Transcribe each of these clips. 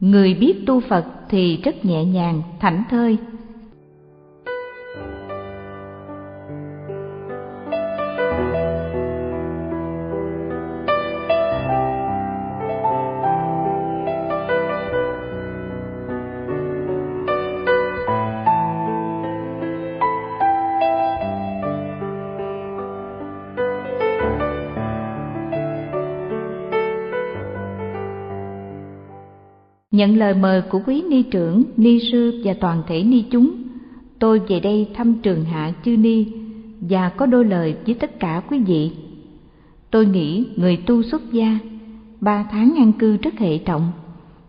người biết tu phật thì rất nhẹ nhàng thảnh thơi. Nhận lời mời của quý ni trưởng, ni sư và toàn thể ni chúng, tôi về đây thăm trường hạ chư ni và có đôi lời với tất cả quý vị. Tôi nghĩ người tu xuất gia, ba tháng an cư rất hệ trọng.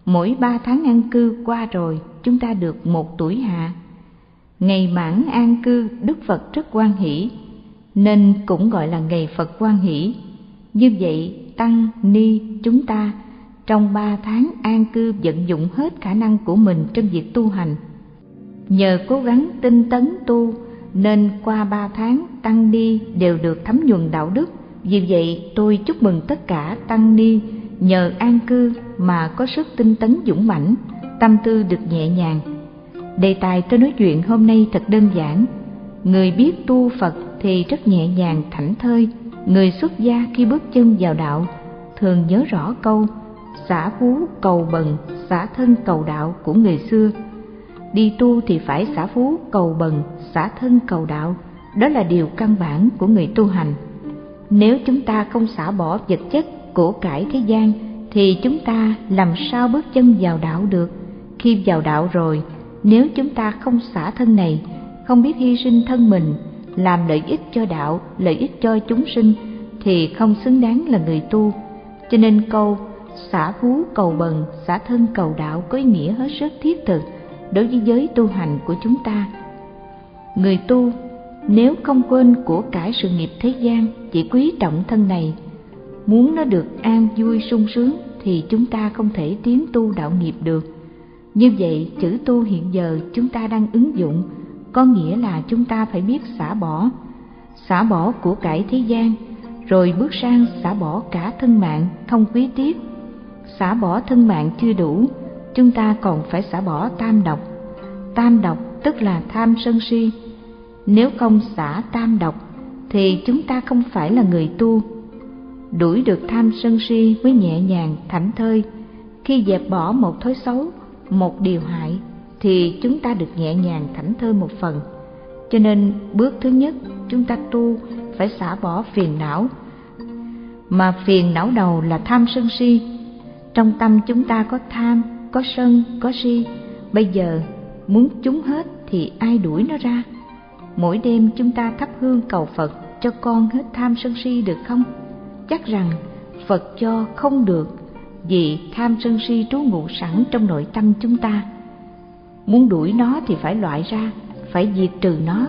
Mỗi ba tháng an cư qua rồi, chúng ta được một tuổi hạ. Ngày mãn an cư, Đức Phật rất quan hỷ, nên cũng gọi là ngày Phật quan hỷ. Như vậy, Tăng, Ni, chúng ta trong ba tháng an cư vận dụng hết khả năng của mình trong việc tu hành. Nhờ cố gắng tinh tấn tu nên qua ba tháng tăng ni đều được thấm nhuần đạo đức. Vì vậy tôi chúc mừng tất cả tăng ni nhờ an cư mà có sức tinh tấn dũng mãnh, tâm tư được nhẹ nhàng. Đề tài tôi nói chuyện hôm nay thật đơn giản. Người biết tu Phật thì rất nhẹ nhàng thảnh thơi. Người xuất gia khi bước chân vào đạo thường nhớ rõ câu xả phú cầu bần, xả thân cầu đạo của người xưa. Đi tu thì phải xả phú cầu bần, xả thân cầu đạo. Đó là điều căn bản của người tu hành. Nếu chúng ta không xả bỏ vật chất của cải thế gian, thì chúng ta làm sao bước chân vào đạo được? Khi vào đạo rồi, nếu chúng ta không xả thân này, không biết hy sinh thân mình, làm lợi ích cho đạo, lợi ích cho chúng sinh, thì không xứng đáng là người tu. Cho nên câu xả phú cầu bần, xả thân cầu đạo có ý nghĩa hết sức thiết thực đối với giới tu hành của chúng ta. Người tu, nếu không quên của cải sự nghiệp thế gian, chỉ quý trọng thân này, muốn nó được an vui sung sướng thì chúng ta không thể tiến tu đạo nghiệp được. Như vậy, chữ tu hiện giờ chúng ta đang ứng dụng, có nghĩa là chúng ta phải biết xả bỏ. Xả bỏ của cải thế gian, rồi bước sang xả bỏ cả thân mạng không quý tiếc xả bỏ thân mạng chưa đủ, chúng ta còn phải xả bỏ tam độc. Tam độc tức là tham sân si. Nếu không xả tam độc, thì chúng ta không phải là người tu. Đuổi được tham sân si mới nhẹ nhàng, thảnh thơi. Khi dẹp bỏ một thói xấu, một điều hại, thì chúng ta được nhẹ nhàng, thảnh thơi một phần. Cho nên bước thứ nhất, chúng ta tu phải xả bỏ phiền não. Mà phiền não đầu là tham sân si trong tâm chúng ta có tham, có sân, có si. Bây giờ muốn chúng hết thì ai đuổi nó ra? Mỗi đêm chúng ta thắp hương cầu phật cho con hết tham sân si được không? Chắc rằng phật cho không được, vì tham sân si trú ngụ sẵn trong nội tâm chúng ta. Muốn đuổi nó thì phải loại ra, phải diệt trừ nó.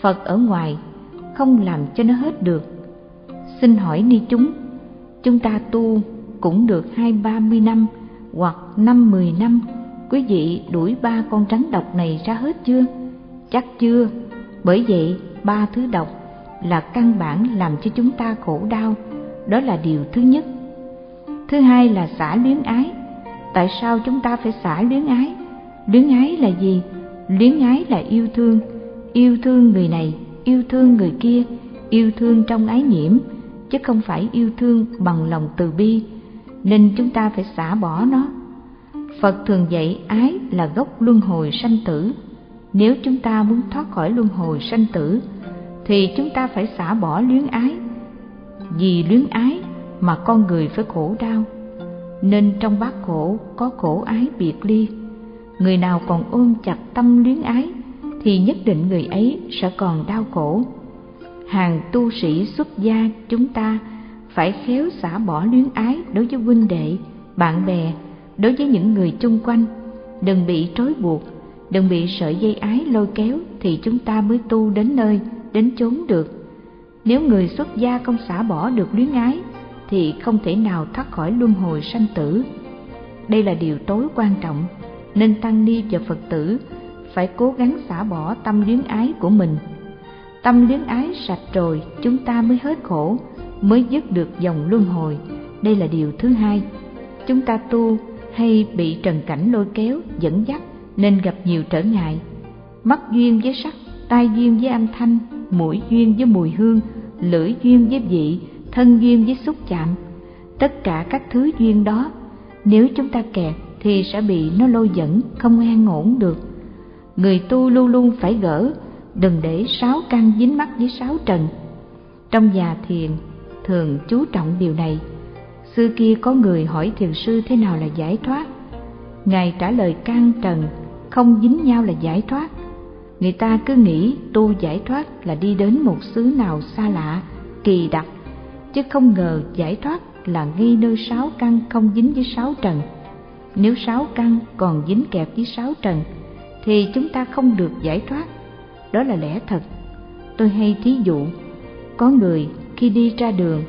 Phật ở ngoài không làm cho nó hết được. Xin hỏi ni chúng chúng ta tu cũng được hai, ba mươi năm hoặc năm, mười năm. Quý vị đuổi ba con rắn độc này ra hết chưa? Chắc chưa. Bởi vậy, ba thứ độc là căn bản làm cho chúng ta khổ đau. Đó là điều thứ nhất. Thứ hai là xả luyến ái. Tại sao chúng ta phải xả luyến ái? Luyến ái là gì? Luyến ái là yêu thương. Yêu thương người này, yêu thương người kia, yêu thương trong ái nhiễm, chứ không phải yêu thương bằng lòng từ bi nên chúng ta phải xả bỏ nó. Phật thường dạy ái là gốc luân hồi sanh tử. Nếu chúng ta muốn thoát khỏi luân hồi sanh tử, thì chúng ta phải xả bỏ luyến ái. Vì luyến ái mà con người phải khổ đau, nên trong bát khổ có khổ ái biệt ly. Người nào còn ôm chặt tâm luyến ái, thì nhất định người ấy sẽ còn đau khổ. Hàng tu sĩ xuất gia chúng ta phải khéo xả bỏ luyến ái đối với huynh đệ, bạn bè, đối với những người chung quanh. Đừng bị trói buộc, đừng bị sợi dây ái lôi kéo thì chúng ta mới tu đến nơi, đến chốn được. Nếu người xuất gia không xả bỏ được luyến ái, thì không thể nào thoát khỏi luân hồi sanh tử. Đây là điều tối quan trọng, nên tăng ni và phật tử phải cố gắng xả bỏ tâm luyến ái của mình. Tâm luyến ái sạch rồi, chúng ta mới hết khổ mới dứt được dòng luân hồi. Đây là điều thứ hai. Chúng ta tu hay bị trần cảnh lôi kéo, dẫn dắt, nên gặp nhiều trở ngại. Mắt duyên với sắc, tai duyên với âm thanh, mũi duyên với mùi hương, lưỡi duyên với vị, thân duyên với xúc chạm. Tất cả các thứ duyên đó, nếu chúng ta kẹt thì sẽ bị nó lôi dẫn, không an ổn được. Người tu luôn luôn phải gỡ, đừng để sáu căn dính mắt với sáu trần. Trong già thiền thường chú trọng điều này. Xưa kia có người hỏi thiền sư thế nào là giải thoát. Ngài trả lời căn trần, không dính nhau là giải thoát. Người ta cứ nghĩ tu giải thoát là đi đến một xứ nào xa lạ, kỳ đặc, chứ không ngờ giải thoát là ngay nơi sáu căn không dính với sáu trần. Nếu sáu căn còn dính kẹp với sáu trần, thì chúng ta không được giải thoát. Đó là lẽ thật. Tôi hay thí dụ, có người khi đi ra đường,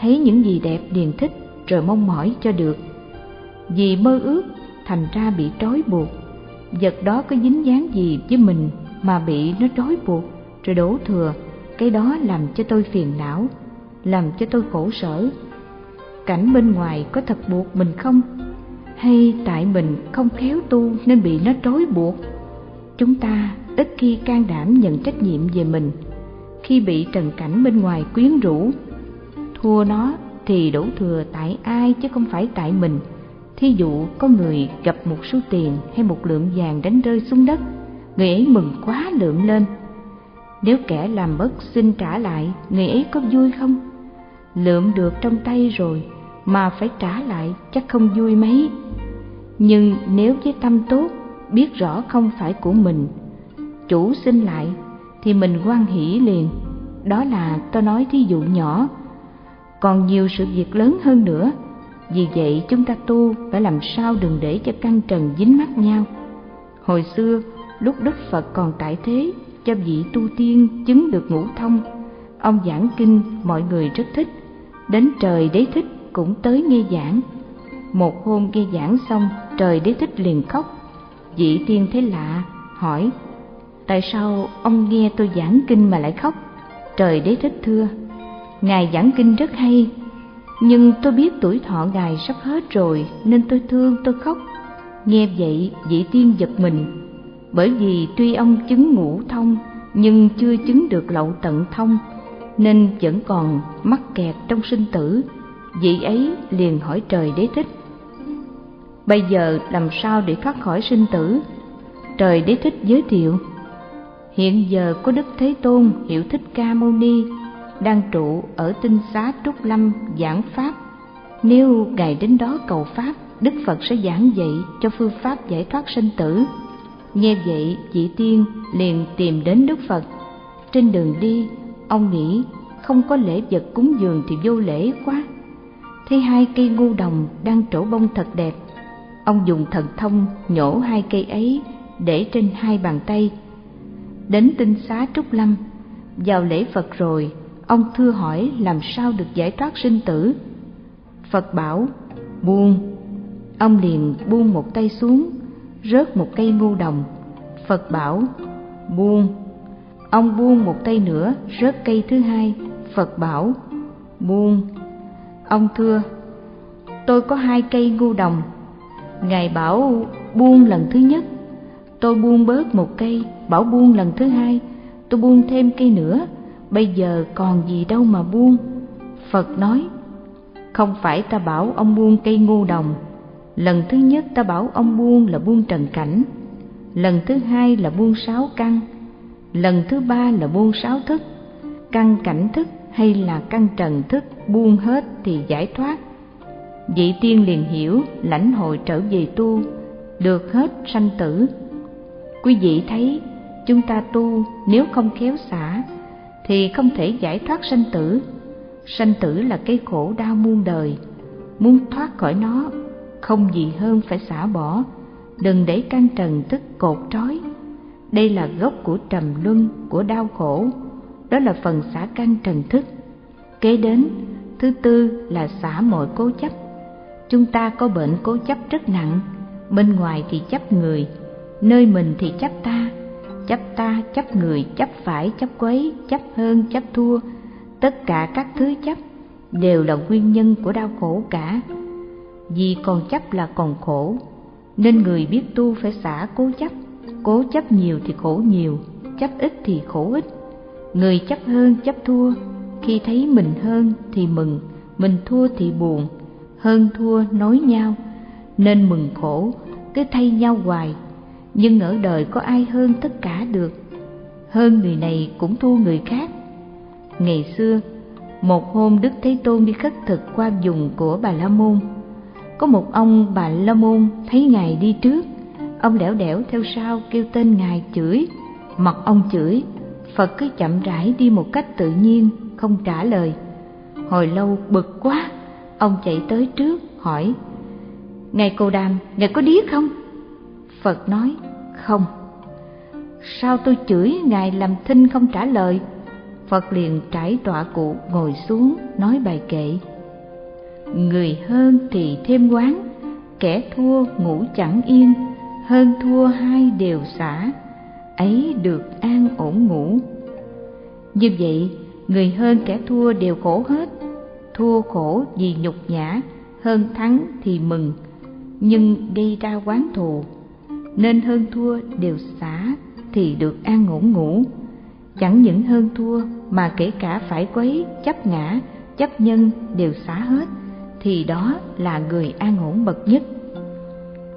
thấy những gì đẹp điền thích, rồi mong mỏi cho được. Vì mơ ước, thành ra bị trói buộc. Vật đó có dính dáng gì với mình mà bị nó trói buộc, rồi đổ thừa. Cái đó làm cho tôi phiền não, làm cho tôi khổ sở. Cảnh bên ngoài có thật buộc mình không? Hay tại mình không khéo tu nên bị nó trói buộc? Chúng ta ít khi can đảm nhận trách nhiệm về mình khi bị trần cảnh bên ngoài quyến rũ. Thua nó thì đổ thừa tại ai chứ không phải tại mình. Thí dụ có người gặp một số tiền hay một lượng vàng đánh rơi xuống đất, người ấy mừng quá lượm lên. Nếu kẻ làm mất xin trả lại, người ấy có vui không? Lượm được trong tay rồi mà phải trả lại chắc không vui mấy. Nhưng nếu với tâm tốt, biết rõ không phải của mình, chủ xin lại thì mình quan hỷ liền. Đó là tôi nói thí dụ nhỏ. Còn nhiều sự việc lớn hơn nữa. Vì vậy chúng ta tu phải làm sao đừng để cho căn trần dính mắt nhau. Hồi xưa, lúc đức phật còn tại thế, cho vị tu tiên chứng được ngũ thông. Ông giảng kinh, mọi người rất thích. Đến trời đế thích cũng tới nghe giảng. Một hôm nghe giảng xong, trời đế thích liền khóc. Vị tiên thấy lạ, hỏi tại sao ông nghe tôi giảng kinh mà lại khóc? Trời đế thích thưa. Ngài giảng kinh rất hay, nhưng tôi biết tuổi thọ ngài sắp hết rồi nên tôi thương, tôi khóc. Nghe vậy, vị tiên giật mình. Bởi vì tuy ông chứng ngũ thông, nhưng chưa chứng được lậu tận thông, nên vẫn còn mắc kẹt trong sinh tử. Vị ấy liền hỏi trời đế thích, bây giờ làm sao để thoát khỏi sinh tử? Trời đế thích giới thiệu hiện giờ có đức thế tôn hiệu thích ca mâu ni đang trụ ở tinh xá trúc lâm giảng pháp. Nếu ngài đến đó cầu pháp, đức phật sẽ giảng dạy cho phương pháp giải thoát sinh tử. Nghe vậy, vị tiên liền tìm đến đức phật. Trên đường đi, ông nghĩ, không có lễ vật cúng dường thì vô lễ quá. Thấy hai cây ngu đồng đang trổ bông thật đẹp, ông dùng thần thông nhổ hai cây ấy để trên hai bàn tay đến tinh xá trúc lâm. Vào lễ phật rồi, ông thưa hỏi làm sao được giải thoát sinh tử. Phật bảo, buông. Ông liền buông một tay xuống, rớt một cây ngu đồng. Phật bảo, buông. Ông buông một tay nữa, rớt cây thứ hai. Phật bảo, buông. Ông thưa, tôi có hai cây ngu đồng. Ngài bảo buông lần thứ nhất tôi buông bớt một cây, bảo buông lần thứ hai. Tôi buông thêm cây nữa. Bây giờ còn gì đâu mà buông. Phật nói, không phải ta bảo ông buông cây ngô đồng. Lần thứ nhất ta bảo ông buông là buông trần cảnh. Lần thứ hai là buông sáu căn. Lần thứ ba là buông sáu thức. Căn cảnh thức hay là căn trần thức buông hết thì giải thoát. Vị tiên liền hiểu, lãnh hội trở về tu, được hết sanh tử quý vị thấy chúng ta tu nếu không khéo xả thì không thể giải thoát sanh tử. Sanh tử là cái khổ đau muôn đời. Muốn thoát khỏi nó, không gì hơn phải xả bỏ. Đừng để căn trần tức cột trói. Đây là gốc của trầm luân, của đau khổ. Đó là phần xả căn trần thức. Kế đến, thứ tư là xả mọi cố chấp. Chúng ta có bệnh cố chấp rất nặng, bên ngoài thì chấp người nơi mình thì chấp ta chấp ta, chấp người, chấp phải, chấp quấy, chấp hơn, chấp thua. Tất cả các thứ chấp đều là nguyên nhân của đau khổ cả. Vì còn chấp là còn khổ, nên người biết tu phải xả cố chấp. Cố chấp nhiều thì khổ nhiều, chấp ít thì khổ ít. Người chấp hơn, chấp thua. Khi thấy mình hơn thì mừng, mình thua thì buồn. Hơn thua, nói nhau, nên mừng khổ, cứ thay nhau hoài nhưng ở đời có ai hơn tất cả được? Hơn người này cũng thua người khác. Ngày xưa, một hôm đức thế tôn đi khất thực qua vùng của bà la môn. Có một ông bà la môn thấy ngài đi trước. Ông lẻo đẻo theo sau kêu tên ngài chửi. Mặt ông chửi, phật cứ chậm rãi đi một cách tự nhiên, không trả lời. Hồi lâu bực quá, ông chạy tới trước, hỏi, ngài cô đàm, ngài có điếc không? Phật nói không? Sao tôi chửi ngài làm thinh không trả lời? Phật liền trải tọa cụ ngồi xuống nói bài kệ. Người hơn thì thêm quán, kẻ thua ngủ chẳng yên, hơn thua hai đều xả, ấy được an ổn ngủ. Như vậy, người hơn kẻ thua đều khổ hết, thua khổ vì nhục nhã, hơn thắng thì mừng, nhưng gây ra quán thù nên hơn thua đều xả thì được an ổn ngủ. Chẳng những hơn thua mà kể cả phải quấy, chấp ngã, chấp nhân đều xả hết, thì đó là người an ổn bậc nhất.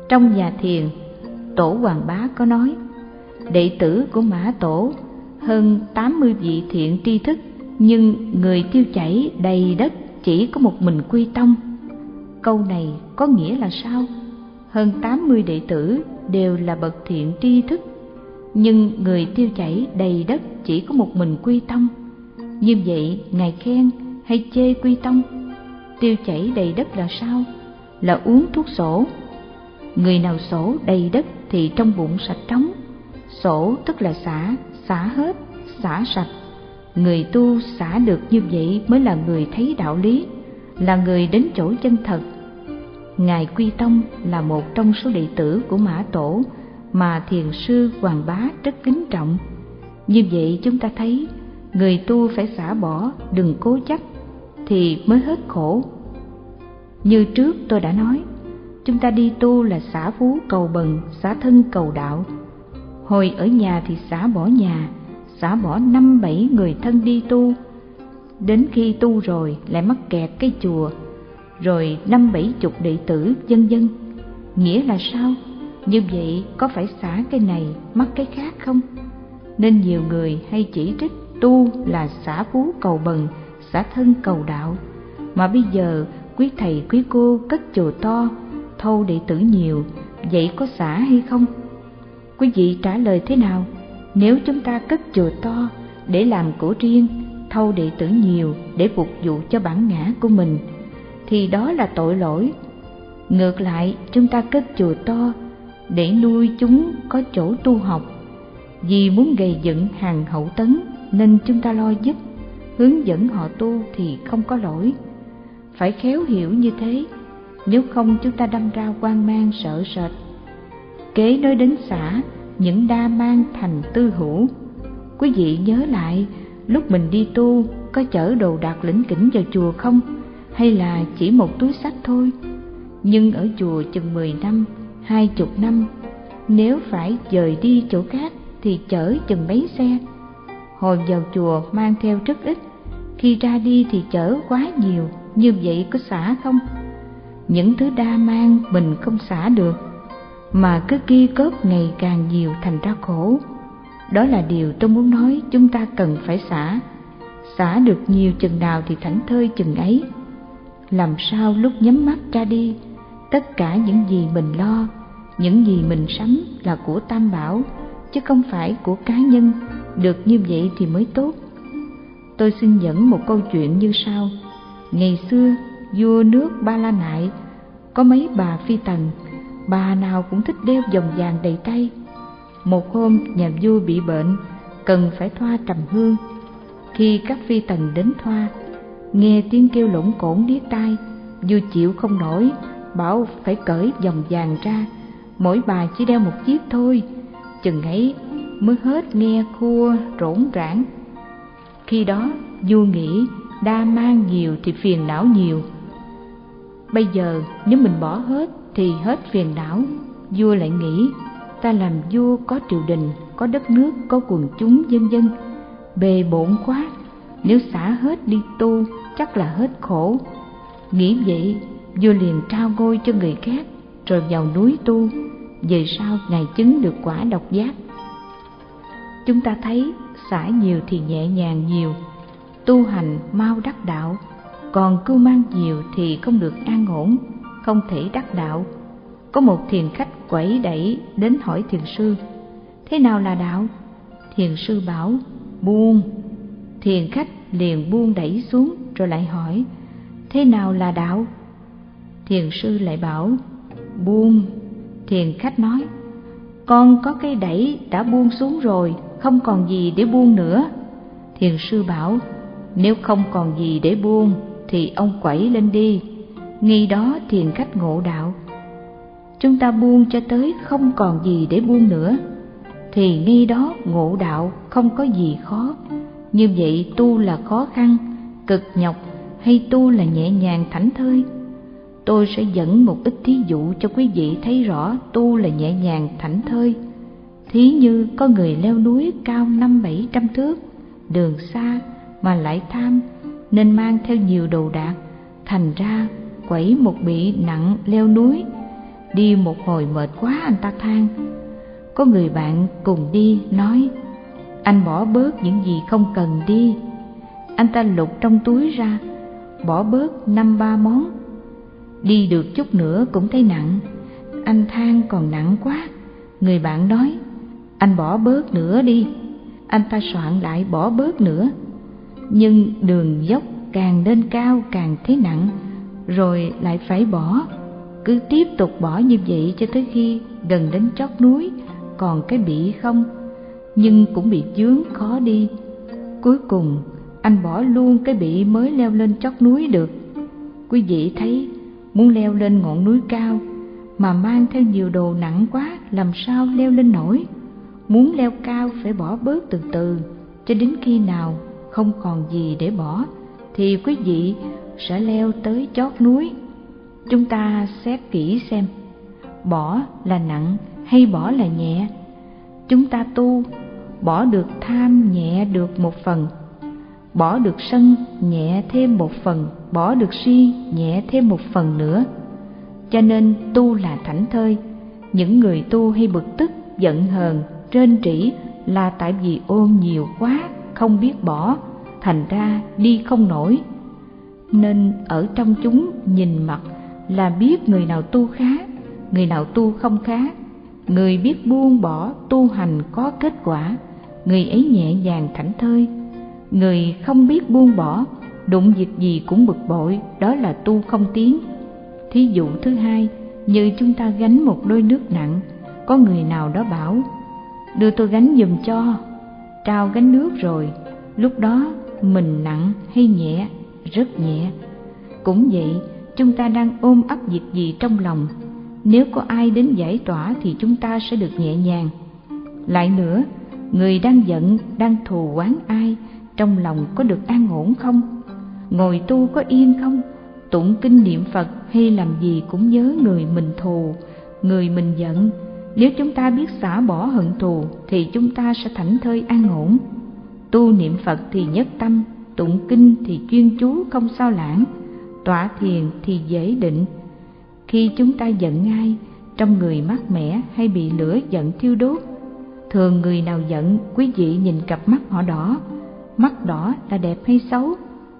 Trong nhà thiền, tổ hoàng bá có nói, đệ tử của mã tổ, hơn tám mươi vị thiện tri thức, nhưng người tiêu chảy đầy đất chỉ có một mình quy tông. Câu này có nghĩa là sao? Hơn tám mươi đệ tử đều là bậc thiện tri thức. Nhưng người tiêu chảy đầy đất chỉ có một mình quy tông. Như vậy, ngài khen hay chê quy tông? Tiêu chảy đầy đất là sao? Là uống thuốc sổ. Người nào sổ đầy đất thì trong bụng sạch trống. Sổ tức là xả xả hết, xả sạch. Người tu xả được như vậy mới là người thấy đạo lý, là người đến chỗ chân thật ngài quy tông là một trong số đệ tử của mã tổ mà thiền sư hoàng bá rất kính trọng. Như vậy chúng ta thấy, người tu phải xả bỏ, đừng cố chấp, thì mới hết khổ. Như trước tôi đã nói, chúng ta đi tu là xả phú cầu bần, xả thân cầu đạo. Hồi ở nhà thì xả bỏ nhà, xả bỏ năm bảy người thân đi tu. Đến khi tu rồi lại mắc kẹt cái chùa rồi năm bảy chục đệ tử dân dân. Nghĩa là sao? Như vậy có phải xả cái này, mắc cái khác không? Nên nhiều người hay chỉ trích tu là xả phú cầu bần, xả thân cầu đạo. Mà bây giờ, quý thầy, quý cô cất chùa to, thâu đệ tử nhiều, vậy có xả hay không? Quý vị trả lời thế nào? Nếu chúng ta cất chùa to để làm của riêng, thâu đệ tử nhiều để phục vụ cho bản ngã của mình thì đó là tội lỗi. Ngược lại, chúng ta cất chùa to để nuôi chúng có chỗ tu học. Vì muốn gây dựng hàng hậu tấn nên chúng ta lo giúp, hướng dẫn họ tu thì không có lỗi. Phải khéo hiểu như thế, nếu không chúng ta đâm ra quan mang sợ sệt. Kế nói đến xã, những đa mang thành tư hữu. Quý vị nhớ lại, lúc mình đi tu, có chở đồ đạc lĩnh kỉnh vào chùa không? Hay là chỉ một túi sách thôi. Nhưng ở chùa chừng mười năm, hai chục năm, nếu phải dời đi chỗ khác thì chở chừng mấy xe. Hồi vào chùa mang theo rất ít, khi ra đi thì chở quá nhiều, như vậy có xả không? Những thứ đa mang mình không xả được, mà cứ kia cớp ngày càng nhiều thành ra khổ. Đó là điều tôi muốn nói, chúng ta cần phải xả. Xả được nhiều chừng nào thì thảnh thơi chừng ấy làm sao lúc nhắm mắt ra đi, tất cả những gì mình lo, những gì mình sắm là của tam bảo, chứ không phải của cá nhân. Được như vậy thì mới tốt. Tôi xin dẫn một câu chuyện như sau. Ngày xưa, vua nước ba la nại, có mấy bà phi tần, bà nào cũng thích đeo vòng vàng đầy tay. Một hôm, nhà vua bị bệnh, cần phải thoa trầm hương. Khi các phi tần đến thoa nghe tiếng kêu lỗn cổn điếc tai vua chịu không nổi, bảo phải cởi vòng vàng ra. Mỗi bà chỉ đeo một chiếc thôi. Chừng ấy mới hết nghe khua rỗn rãng. Khi đó vua nghĩ đa mang nhiều thì phiền não nhiều. Bây giờ, nếu mình bỏ hết thì hết phiền não. Vua lại nghĩ, ta làm vua có triều đình, có đất nước, có quần chúng dân dân. Bề bộn quá, nếu xả hết đi tu chắc là hết khổ. Nghĩ vậy, vua liền trao ngôi cho người khác, rồi vào núi tu. Về sau, ngài chứng được quả độc giác. Chúng ta thấy, xả nhiều thì nhẹ nhàng nhiều, tu hành mau đắc đạo. Còn cưu mang nhiều thì không được an ổn, không thể đắc đạo. Có một thiền khách quẩy đẩy đến hỏi thiền sư, thế nào là đạo? Thiền sư bảo, buông. Thiền khách liền buông đẩy xuống rồi lại hỏi, thế nào là đạo? Thiền sư lại bảo, buông. Thiền khách nói, con có cây đẩy đã buông xuống rồi, không còn gì để buông nữa. Thiền sư bảo, nếu không còn gì để buông thì ông quẩy lên đi. Nghi đó thiền khách ngộ đạo. Chúng ta buông cho tới không còn gì để buông nữa. Thì nghi đó ngộ đạo, không có gì khó. Như vậy tu là khó khăn cực nhọc hay tu là nhẹ nhàng thảnh thơi? Tôi sẽ dẫn một ít thí dụ cho quý vị thấy rõ tu là nhẹ nhàng thảnh thơi. Thí như có người leo núi cao năm bảy trăm thước, đường xa mà lại tham, nên mang theo nhiều đồ đạc, thành ra quẩy một bị nặng leo núi, đi một hồi mệt quá anh ta than. Có người bạn cùng đi nói, anh bỏ bớt những gì không cần đi anh ta lục trong túi ra, bỏ bớt năm ba món. Đi được chút nữa cũng thấy nặng, anh than còn nặng quá. Người bạn nói, anh bỏ bớt nữa đi. Anh ta soạn lại bỏ bớt nữa. Nhưng đường dốc càng lên cao càng thấy nặng, rồi lại phải bỏ. Cứ tiếp tục bỏ như vậy cho tới khi gần đến chót núi, còn cái bị không? Nhưng cũng bị dướng khó đi. Cuối cùng anh bỏ luôn cái bị mới leo lên chót núi được. Quý vị thấy, muốn leo lên ngọn núi cao mà mang theo nhiều đồ nặng quá, làm sao leo lên nổi? Muốn leo cao phải bỏ bớt từ từ, cho đến khi nào không còn gì để bỏ, thì quý vị sẽ leo tới chót núi. Chúng ta xét kỹ xem, bỏ là nặng hay bỏ là nhẹ? Chúng ta tu, bỏ được tham nhẹ được một phần bỏ được sân, nhẹ thêm một phần, bỏ được si, nhẹ thêm một phần nữa. Cho nên tu là thảnh thơi. Những người tu hay bực tức, giận hờn trên trĩ là tại vì ôm nhiều quá, không biết bỏ, thành ra đi không nổi. Nên ở trong chúng nhìn mặt là biết người nào tu khá, người nào tu không khá. Người biết buông bỏ tu hành có kết quả, người ấy nhẹ nhàng thảnh thơi người không biết buông bỏ, đụng việc gì cũng bực bội, đó là tu không tiến. Thí dụ thứ hai như chúng ta gánh một đôi nước nặng, có người nào đó bảo, đưa tôi gánh giùm cho, trao gánh nước rồi, lúc đó mình nặng hay nhẹ, rất nhẹ. Cũng vậy, chúng ta đang ôm ấp việc gì trong lòng, nếu có ai đến giải tỏa thì chúng ta sẽ được nhẹ nhàng. Lại nữa, người đang giận, đang thù oán ai trong lòng có được an ổn không? Ngồi tu có yên không? Tụng kinh niệm phật hay làm gì cũng nhớ người mình thù, người mình giận. Nếu chúng ta biết xả bỏ hận thù, thì chúng ta sẽ thảnh thơi an ổn. Tu niệm phật thì nhất tâm, tụng kinh thì chuyên chú không sao lãng. Tọa thiền thì dễ định. Khi chúng ta giận ai, trong người mát mẻ hay bị lửa giận thiêu đốt, thường người nào giận, quý vị nhìn cặp mắt họ đỏ mắt đỏ là đẹp hay xấu?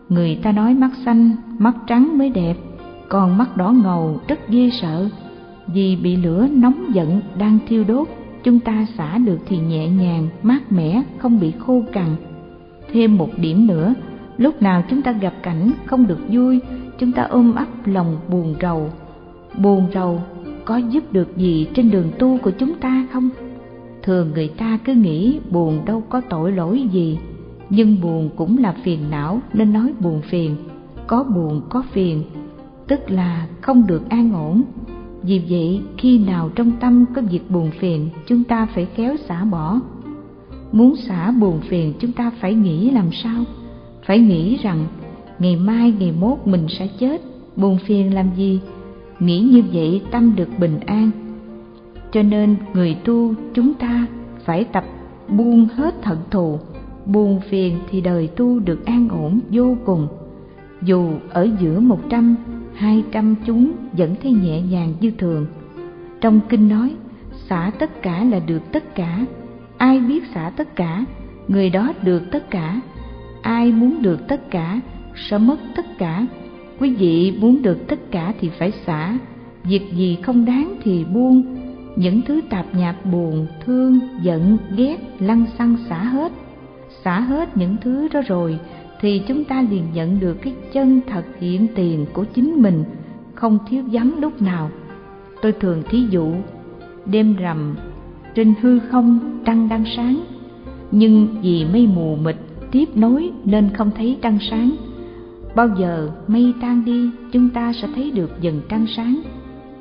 Người ta nói mắt xanh, mắt trắng mới đẹp, còn mắt đỏ ngầu rất ghê sợ. Vì bị lửa nóng giận đang thiêu đốt, chúng ta xả được thì nhẹ nhàng, mát mẻ, không bị khô cằn. Thêm một điểm nữa, lúc nào chúng ta gặp cảnh không được vui, chúng ta ôm ấp lòng buồn rầu. Buồn rầu có giúp được gì trên đường tu của chúng ta không? Thường người ta cứ nghĩ buồn đâu có tội lỗi gì nhưng buồn cũng là phiền não nên nói buồn phiền. Có buồn, có phiền. Tức là không được an ổn. Vì vậy, khi nào trong tâm có việc buồn phiền, chúng ta phải khéo xả bỏ. Muốn xả buồn phiền, chúng ta phải nghĩ làm sao? Phải nghĩ rằng, ngày mai, ngày mốt mình sẽ chết. Buồn phiền làm gì? Nghĩ như vậy, tâm được bình an. Cho nên người tu, chúng ta phải tập buông hết thận thù buồn phiền thì đời tu được an ổn vô cùng. Dù ở giữa một trăm, hai trăm chúng vẫn thấy nhẹ nhàng như thường. Trong kinh nói, xả tất cả là được tất cả. Ai biết xả tất cả? Người đó được tất cả. Ai muốn được tất cả sẽ mất tất cả. Quý vị muốn được tất cả thì phải xả. Việc gì không đáng thì buông. Những thứ tạp nhạp buồn, thương, giận, ghét, lăng xăng xả hết xả hết những thứ đó rồi, thì chúng ta liền nhận được cái chân thật hiện tiền của chính mình, không thiếu vắng lúc nào. Tôi thường thí dụ, đêm rằm, trên hư không trăng đang sáng, nhưng vì mây mù mịt tiếp nối nên không thấy trăng sáng. Bao giờ mây tan đi, chúng ta sẽ thấy được dần trăng sáng.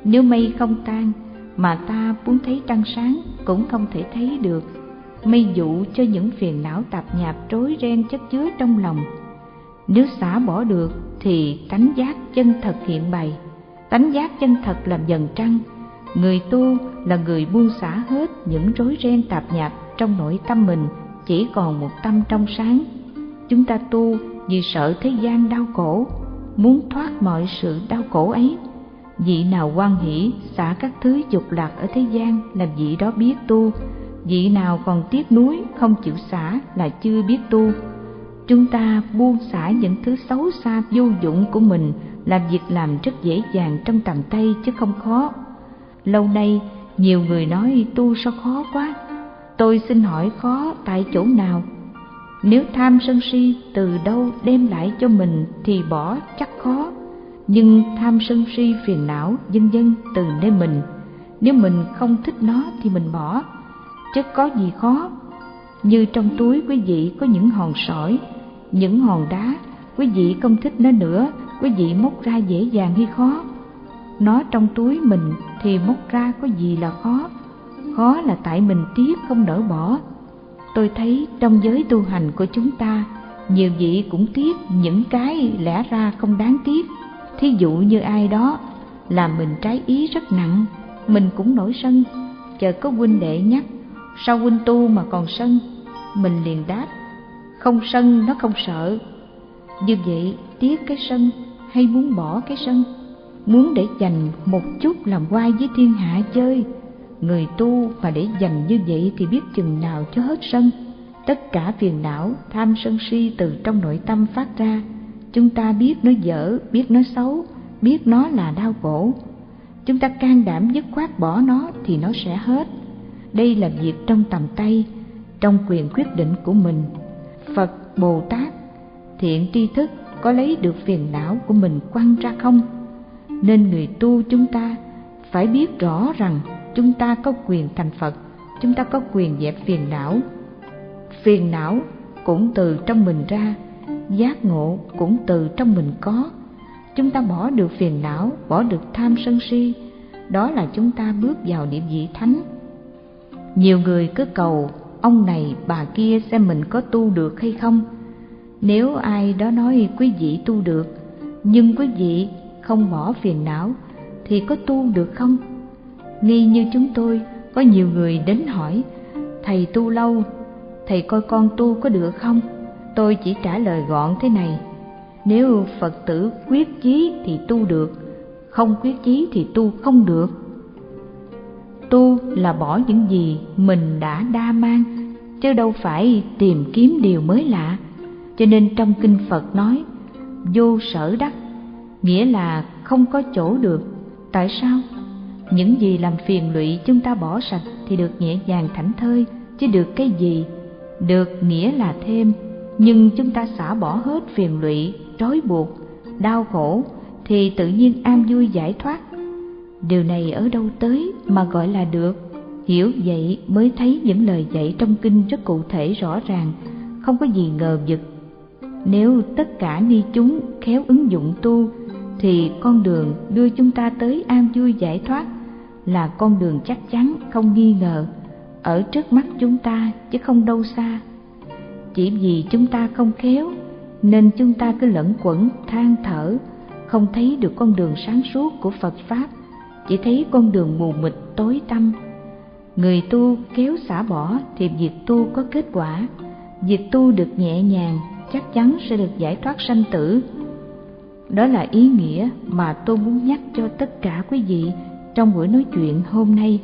Nếu mây không tan mà ta muốn thấy trăng sáng cũng không thể thấy được mây dụ cho những phiền não tạp nhạp rối ren chất chứa trong lòng. Nếu xả bỏ được thì tánh giác chân thật hiện bày. Tánh giác chân thật làm dần trăng. Người tu là người buông xả hết những rối ren tạp nhạp trong nội tâm mình, chỉ còn một tâm trong sáng. Chúng ta tu vì sợ thế gian đau khổ, muốn thoát mọi sự đau khổ ấy. Vị nào quan hỷ, xả các thứ dục lạc ở thế gian làm vị đó biết tu vị nào còn tiếc nuối, không chịu xả là chưa biết tu. Chúng ta buông xả những thứ xấu xa vô dụng của mình là việc làm rất dễ dàng trong tầm tay chứ không khó. Lâu nay, nhiều người nói tu sao khó quá. Tôi xin hỏi khó tại chỗ nào? Nếu tham sân si từ đâu đem lại cho mình thì bỏ chắc khó. Nhưng tham sân si phiền não, vân vân từ nơi mình. Nếu mình không thích nó thì mình bỏ chứ có gì khó? Như trong túi quý vị có những hòn sỏi, những hòn đá, quý vị không thích nó nữa, quý vị móc ra dễ dàng hay khó? Nó trong túi mình thì móc ra có gì là khó? Khó là tại mình tiếc không nỡ bỏ. Tôi thấy trong giới tu hành của chúng ta, nhiều vị cũng tiếc những cái lẽ ra không đáng tiếc. Thí dụ như ai đó làm mình trái ý rất nặng, mình cũng nổi sân chờ có huynh đệ nhắc sao huynh tu mà còn sân, mình liền đáp, không sân nó không sợ. Như vậy tiếc cái sân hay muốn bỏ cái sân? Muốn để dành một chút làm quay với thiên hạ chơi. Người tu mà để dành như vậy thì biết chừng nào cho hết sân. Tất cả phiền não, tham sân si từ trong nội tâm phát ra. Chúng ta biết nó dở, biết nó xấu, biết nó là đau khổ. Chúng ta can đảm dứt khoát bỏ nó thì nó sẽ hết đây là việc trong tầm tay, trong quyền quyết định của mình. Phật bồ tát thiện tri thức có lấy được phiền não của mình quăng ra không? Nên người tu chúng ta phải biết rõ rằng chúng ta có quyền thành phật, chúng ta có quyền dẹp phiền não. Phiền não cũng từ trong mình ra, giác ngộ cũng từ trong mình có. Chúng ta bỏ được phiền não, bỏ được tham sân si, đó là chúng ta bước vào niệm vị thánh nhiều người cứ cầu, ông này, bà kia xem mình có tu được hay không? Nếu ai đó nói, quý vị tu được, nhưng quý vị không bỏ phiền não, thì có tu được không? Nghi như chúng tôi, có nhiều người đến hỏi, thầy tu lâu, thầy coi con tu có được không? Tôi chỉ trả lời gọn thế này, nếu phật tử quyết chí thì tu được, không quyết chí thì tu không được tu là bỏ những gì mình đã đa mang, chứ đâu phải tìm kiếm điều mới lạ. Cho nên trong kinh phật nói, vô sở đắc nghĩa là không có chỗ được. Tại sao? Những gì làm phiền lụy chúng ta bỏ sạch thì được nhẹ nhàng thảnh thơi, chứ được cái gì? Được nghĩa là thêm, nhưng chúng ta xả bỏ hết phiền lụy, trói buộc, đau khổ thì tự nhiên an vui giải thoát điều này ở đâu tới mà gọi là được? Hiểu vậy mới thấy những lời dạy trong kinh rất cụ thể rõ ràng, không có gì ngờ vực. Nếu tất cả ni chúng khéo ứng dụng tu, thì con đường đưa chúng ta tới an vui giải thoát là con đường chắc chắn, không nghi ngờ, ở trước mắt chúng ta chứ không đâu xa. Chỉ vì chúng ta không khéo, nên chúng ta cứ lẫn quẩn, than thở, không thấy được con đường sáng suốt của phật pháp chỉ thấy con đường mù mịt, tối tăm. Người tu kéo xả bỏ thì việc tu có kết quả. Việc tu được nhẹ nhàng, chắc chắn sẽ được giải thoát sanh tử. Đó là ý nghĩa mà tôi muốn nhắc cho tất cả quý vị trong buổi nói chuyện hôm nay.